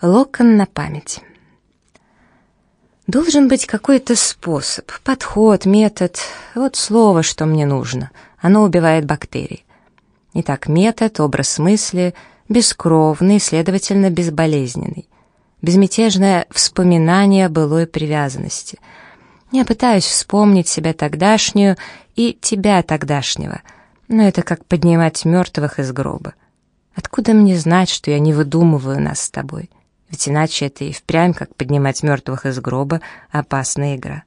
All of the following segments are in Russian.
Локон на память. Должен быть какой-то способ, подход, метод. Вот слово, что мне нужно. Оно убивает бактерии. Итак, метод, образ мысли, бескровный, следовательно, безболезненный. Безмятежное вспоминание былой привязанности. Я пытаюсь вспомнить себя тогдашнюю и тебя тогдашнего, но это как поднимать мертвых из гроба. Откуда мне знать, что я не выдумываю нас с тобой? Ведь иначе это и впрямь, как поднимать мертвых из гроба, опасная игра.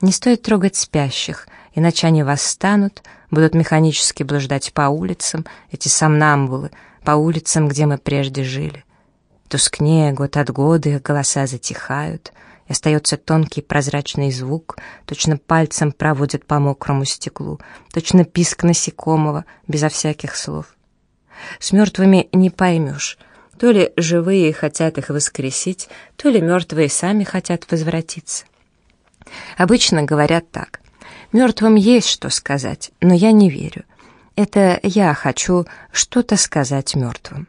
Не стоит трогать спящих, иначе они восстанут, будут механически блуждать по улицам, эти сомнамбулы, по улицам, где мы прежде жили. Тускнее год от года их голоса затихают, и остается тонкий прозрачный звук, точно пальцем проводят по мокрому стеклу, точно писк насекомого, безо всяких слов. С мертвыми не поймешь, то ли живые хотят их воскресить, то ли мертвые сами хотят возвратиться. Обычно говорят так. Мертвым есть что сказать, но я не верю. Это я хочу что-то сказать мертвым.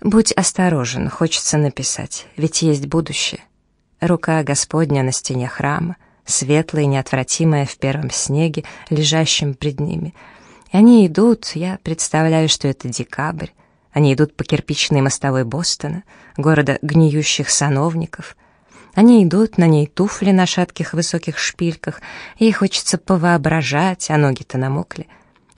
Будь осторожен, хочется написать, ведь есть будущее. Рука Господня на стене храма, светлая и неотвратимая в первом снеге, лежащем пред ними. Они идут, я представляю, что это декабрь, они идут по кирпичной мостовой Бостона, города гниющих сановников. Они идут, на ней туфли на шатких высоких шпильках, ей хочется повоображать, а ноги-то намокли.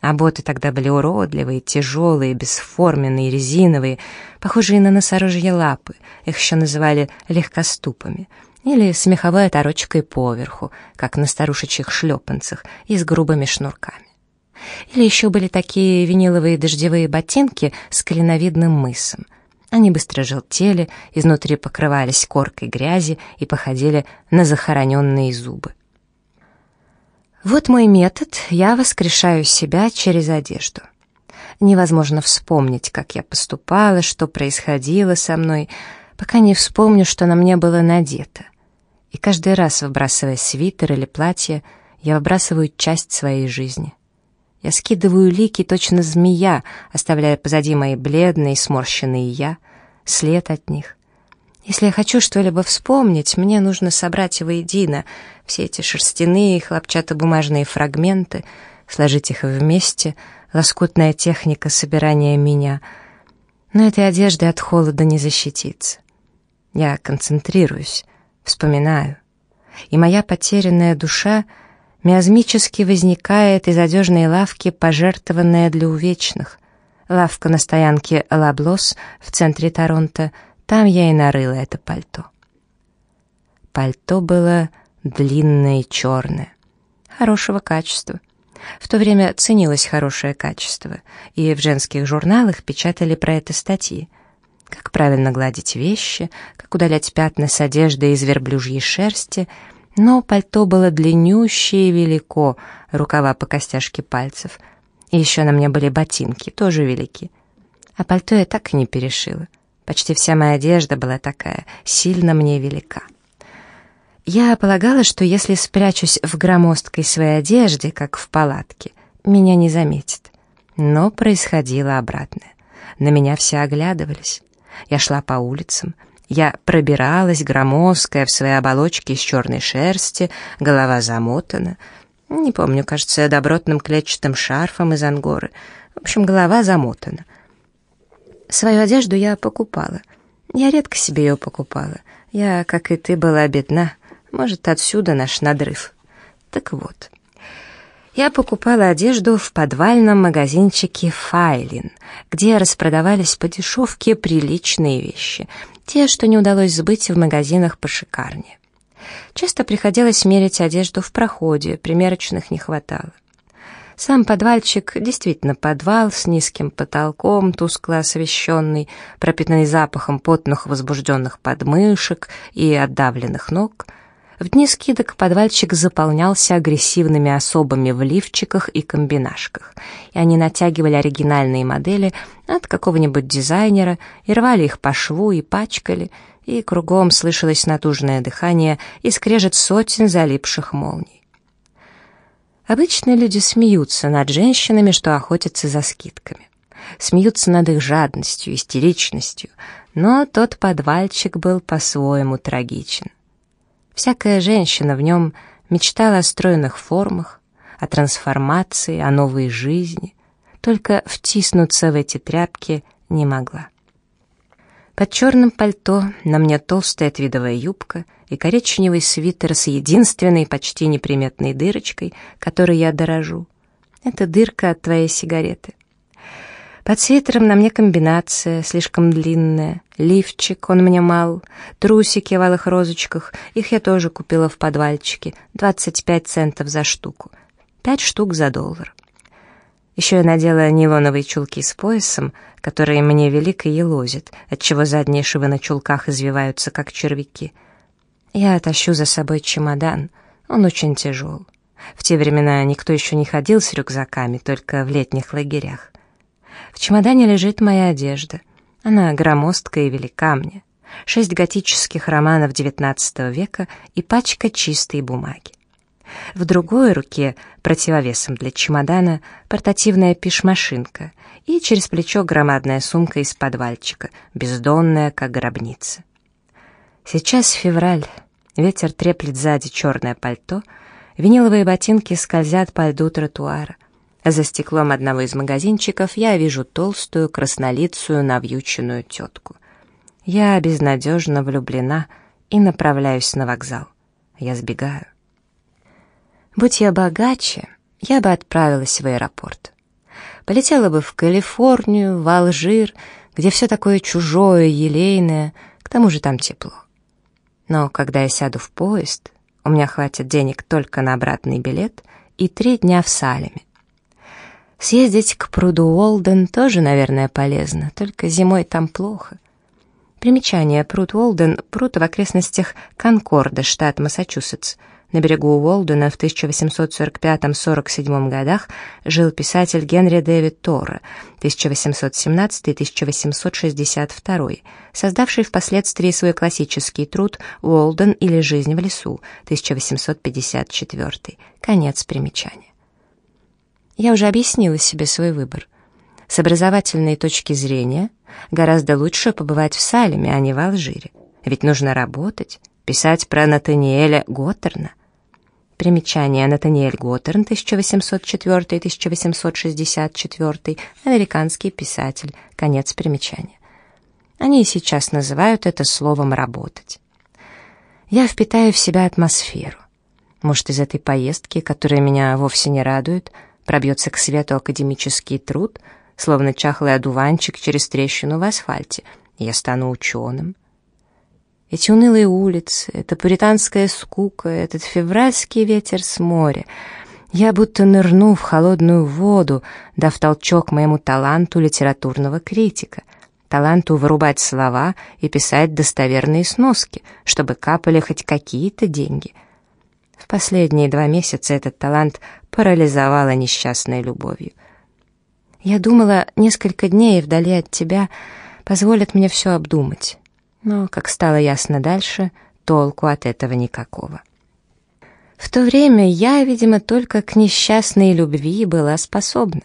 А боты тогда были уродливые, тяжелые, бесформенные, резиновые, похожие на носорожье лапы, их еще называли легкоступами, или с меховой оторочкой поверху, как на старушечьих шлепанцах, и с грубыми шнурками. Или еще были такие виниловые дождевые ботинки с клиновидным мысом. Они быстро желтели, изнутри покрывались коркой грязи и походили на захороненные зубы. Вот мой метод, я воскрешаю себя через одежду. Невозможно вспомнить, как я поступала, что происходило со мной, пока не вспомню, что на мне было надето. И каждый раз, выбрасывая свитер или платье, я выбрасываю часть своей жизни. Я скидываю лики, точно змея, оставляя позади мои бледные, сморщенные я, след от них. Если я хочу что-либо вспомнить, мне нужно собрать воедино все эти шерстяные хлопчатобумажные фрагменты, сложить их вместе, лоскутная техника собирания меня. Но этой одежды от холода не защититься. Я концентрируюсь, вспоминаю. И моя потерянная душа — миазмически возникает из одежной лавки, пожертвованная для увечных. Лавка на стоянке Лаблос в центре Торонто, там я и нарыла это пальто. Пальто было длинное и черное, хорошего качества. В то время ценилось хорошее качество, и в женских журналах печатали про это статьи. Как правильно гладить вещи, как удалять пятна с одежды из верблюжьей шерсти — но пальто было длиннющее и велико, рукава по костяшке пальцев. И еще на мне были ботинки, тоже велики. А пальто я так и не перешила. Почти вся моя одежда была такая, сильно мне велика. Я полагала, что если спрячусь в громоздкой своей одежде, как в палатке, меня не заметят. Но происходило обратное. На меня все оглядывались. Я шла по улицам, я пробиралась, громоздкая, в своей оболочке из черной шерсти, голова замотана. Не помню, кажется, добротным клетчатым шарфом из ангоры. В общем, голова замотана. Свою одежду я покупала. Я редко себе ее покупала. Я, как и ты, была бедна. Может, отсюда наш надрыв. Так вот. Я покупала одежду в подвальном магазинчике «Файлин», где распродавались по дешевке приличные вещи — те, что не удалось сбыть в магазинах пошикарнее. Часто приходилось мерить одежду в проходе, примерочных не хватало. Сам подвальчик действительно подвал с низким потолком, тускло освещенный, пропитанный запахом потных возбужденных подмышек и отдавленных ног — в дни скидок подвальчик заполнялся агрессивными особами в лифчиках и комбинашках, и они натягивали оригинальные модели от какого-нибудь дизайнера и рвали их по шву и пачкали, и кругом слышалось натужное дыхание и скрежет сотен залипших молний. Обычно люди смеются над женщинами, что охотятся за скидками. смеются над их жадностью, истеричностью, но тот подвальчик был по-своему трагичен. Всякая женщина в нем мечтала о стройных формах, о трансформации, о новой жизни, только втиснуться в эти тряпки не могла. Под черным пальто на мне толстая твидовая юбка и коричневый свитер с единственной почти неприметной дырочкой, которой я дорожу. Это дырка от твоей сигареты. Под свитером на мне комбинация, слишком длинная. Лифчик, он мне мал. Трусики в алых розочках, их я тоже купила в подвальчике. 25 центов за штуку. Пять штук за доллар. Еще я надела нейлоновые чулки с поясом, которые мне велико елозят, отчего задние швы на чулках извиваются, как червяки. Я тащу за собой чемодан, он очень тяжел. В те времена никто еще не ходил с рюкзаками, только в летних лагерях. В чемодане лежит моя одежда. Она громоздкая и велика мне. Шесть готических романов XIX века и пачка чистой бумаги. В другой руке, противовесом для чемодана, портативная пишмашинка и через плечо громадная сумка из подвальчика, бездонная, как гробница. Сейчас февраль, ветер треплет сзади черное пальто, виниловые ботинки скользят по льду тротуара. За стеклом одного из магазинчиков я вижу толстую, краснолицую, навьюченную тетку. Я безнадежно влюблена и направляюсь на вокзал. Я сбегаю. Будь я богаче, я бы отправилась в аэропорт. Полетела бы в Калифорнию, в Алжир, где все такое чужое, елейное, к тому же там тепло. Но когда я сяду в поезд, у меня хватит денег только на обратный билет и три дня в Салеме. Съездить к пруду Уолден тоже, наверное, полезно, только зимой там плохо. Примечание. Пруд Уолден — пруд в окрестностях Конкорда, штат Массачусетс. На берегу Уолдена в 1845-47 годах жил писатель Генри Дэвид Торре, 1817-1862, создавший впоследствии свой классический труд «Уолден или жизнь в лесу», 1854. Конец примечания. Я уже объяснила себе свой выбор. С образовательной точки зрения гораздо лучше побывать в Салеме, а не в Алжире. Ведь нужно работать, писать про Натаниэля Готтерна. Примечание Натаниэль Готтерн, 1804-1864, американский писатель. Конец примечания. Они и сейчас называют это словом «работать». Я впитаю в себя атмосферу. Может, из этой поездки, которая меня вовсе не радует, — пробьется к свету академический труд, словно чахлый одуванчик через трещину в асфальте, я стану ученым. Эти унылые улицы, эта пуританская скука, этот февральский ветер с моря. Я будто нырну в холодную воду, дав толчок моему таланту литературного критика, таланту вырубать слова и писать достоверные сноски, чтобы капали хоть какие-то деньги — в последние два месяца этот талант парализовала несчастной любовью. Я думала, несколько дней вдали от тебя позволят мне все обдумать. Но, как стало ясно дальше, толку от этого никакого. В то время я, видимо, только к несчастной любви была способна.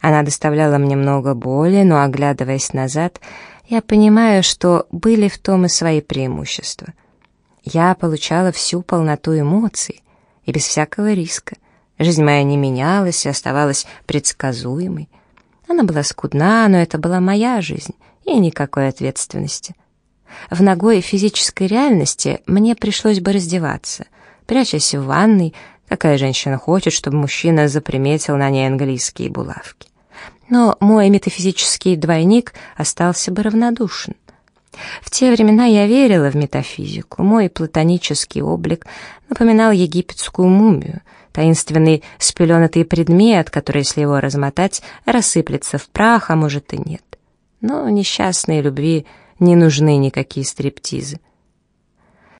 Она доставляла мне много боли, но, оглядываясь назад, я понимаю, что были в том и свои преимущества — я получала всю полноту эмоций и без всякого риска. Жизнь моя не менялась и оставалась предсказуемой. Она была скудна, но это была моя жизнь и никакой ответственности. В ногой физической реальности мне пришлось бы раздеваться, прячась в ванной, какая женщина хочет, чтобы мужчина заприметил на ней английские булавки. Но мой метафизический двойник остался бы равнодушен. В те времена я верила в метафизику. Мой платонический облик напоминал египетскую мумию, таинственный спеленатый предмет, который, если его размотать, рассыплется в прах, а может и нет. Но несчастной любви не нужны никакие стриптизы.